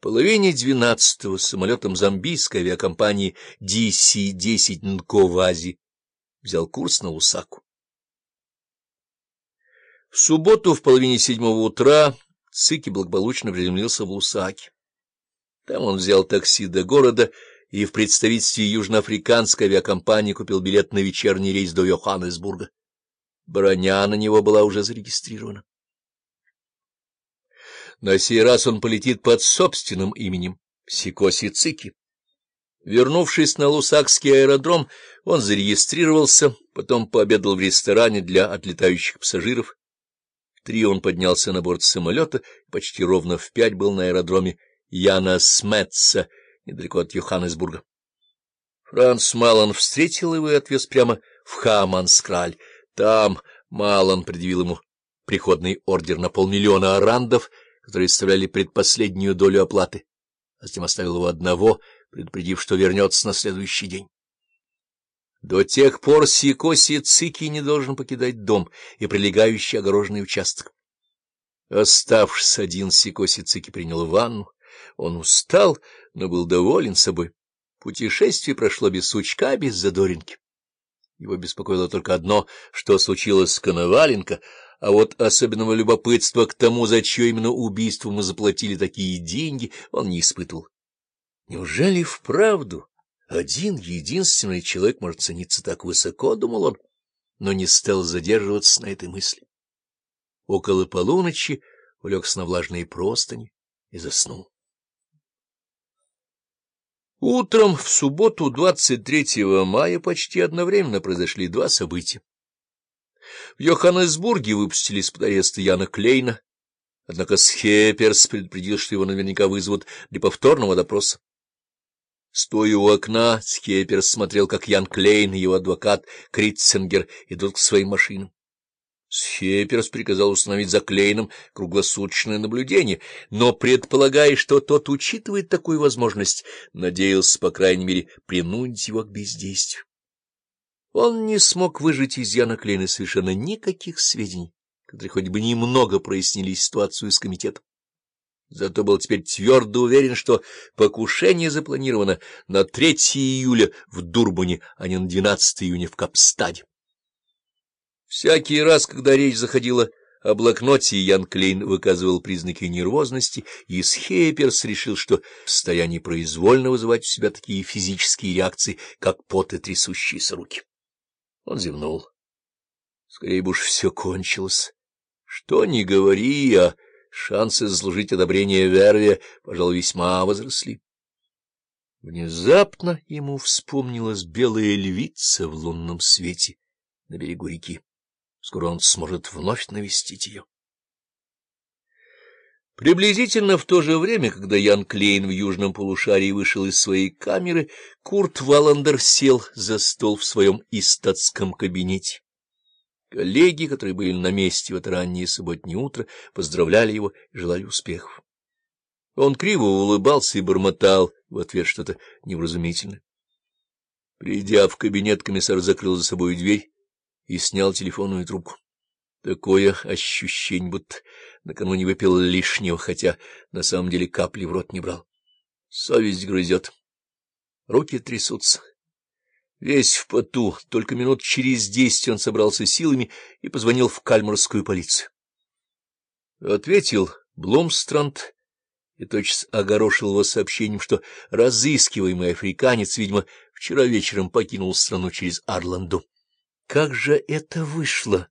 Половине двенадцатого самолетом зомбийской авиакомпании DC-10 Нковази взял курс на Лусаку. В субботу в половине седьмого утра Цики благополучно приземлился в Лусаке. Там он взял такси до города и в представительстве южноафриканской авиакомпании купил билет на вечерний рейс до Йоханнесбурга. Броня на него была уже зарегистрирована. На сей раз он полетит под собственным именем Сикоси Цики. Вернувшись на Лусакский аэродром, он зарегистрировался, потом пообедал в ресторане для отлетающих пассажиров. В три он поднялся на борт самолета и почти ровно в пять был на аэродроме Яна Сметца, недалеко от Йоханнесбурга. Франц Малан встретил его и отвез прямо в Хаманскраль. Там Малан предъявил ему приходный ордер на полмиллиона арандов, которые составляли предпоследнюю долю оплаты, а затем оставил его одного, предупредив, что вернется на следующий день. До тех пор Сикоси Цики не должен покидать дом и прилегающий огороженный участок. Оставшись один, Сикоси Цики принял ванну. Он устал, но был доволен собой. Путешествие прошло без сучка, без задоринки. Его беспокоило только одно, что случилось с Коноваленко, а вот особенного любопытства к тому, за чье именно убийство мы заплатили такие деньги, он не испытывал. Неужели вправду один единственный человек может цениться так высоко, — думал он, но не стал задерживаться на этой мысли. Около полуночи улегся на влажные простыни и заснул. Утром в субботу, 23 мая, почти одновременно произошли два события. В Йоханнесбурге выпустили из-под ареста Яна Клейна, однако Схеперс предупредил, что его наверняка вызовут для повторного допроса. Стоя у окна, Схеперс смотрел, как Ян Клейн и его адвокат Критценгер идут к своим машинам. Схеперс приказал установить за Клейном круглосуточное наблюдение, но, предполагая, что тот учитывает такую возможность, надеялся, по крайней мере, принудить его к бездействию. Он не смог выжить из Яна Клейна совершенно никаких сведений, которые хоть бы немного прояснили ситуацию с комитетом. Зато был теперь твердо уверен, что покушение запланировано на 3 июля в Дурбане, а не на 12 июня в Капстаде. Всякий раз, когда речь заходила о блокноте, Ян Клейн выказывал признаки нервозности, и Схейперс решил, что в состоянии произвольно вызывать у себя такие физические реакции, как пот и трясущиеся руки. Он зевнул. Скорее бы уж все кончилось. Что ни говори, а шансы заслужить одобрение Вервия, пожалуй, весьма возросли. Внезапно ему вспомнилась белая львица в лунном свете на берегу реки. Скоро он сможет вновь навестить ее. Приблизительно в то же время, когда Ян Клейн в южном полушарии вышел из своей камеры, Курт Валандер сел за стол в своем истатском кабинете. Коллеги, которые были на месте в это раннее субботнее утро, поздравляли его и желали успехов. Он криво улыбался и бормотал в ответ что-то невразумительное. Придя в кабинет, комиссар закрыл за собой дверь и снял телефонную трубку. Такое ощущение, будто накануне выпил лишнего, хотя на самом деле капли в рот не брал. Совесть грызет. Руки трясутся. Весь в поту, только минут через десять он собрался силами и позвонил в кальмарскую полицию. Ответил Блумстранд и тотчас огорошил его сообщением, что разыскиваемый африканец, видимо, вчера вечером покинул страну через Арланду. Как же это вышло?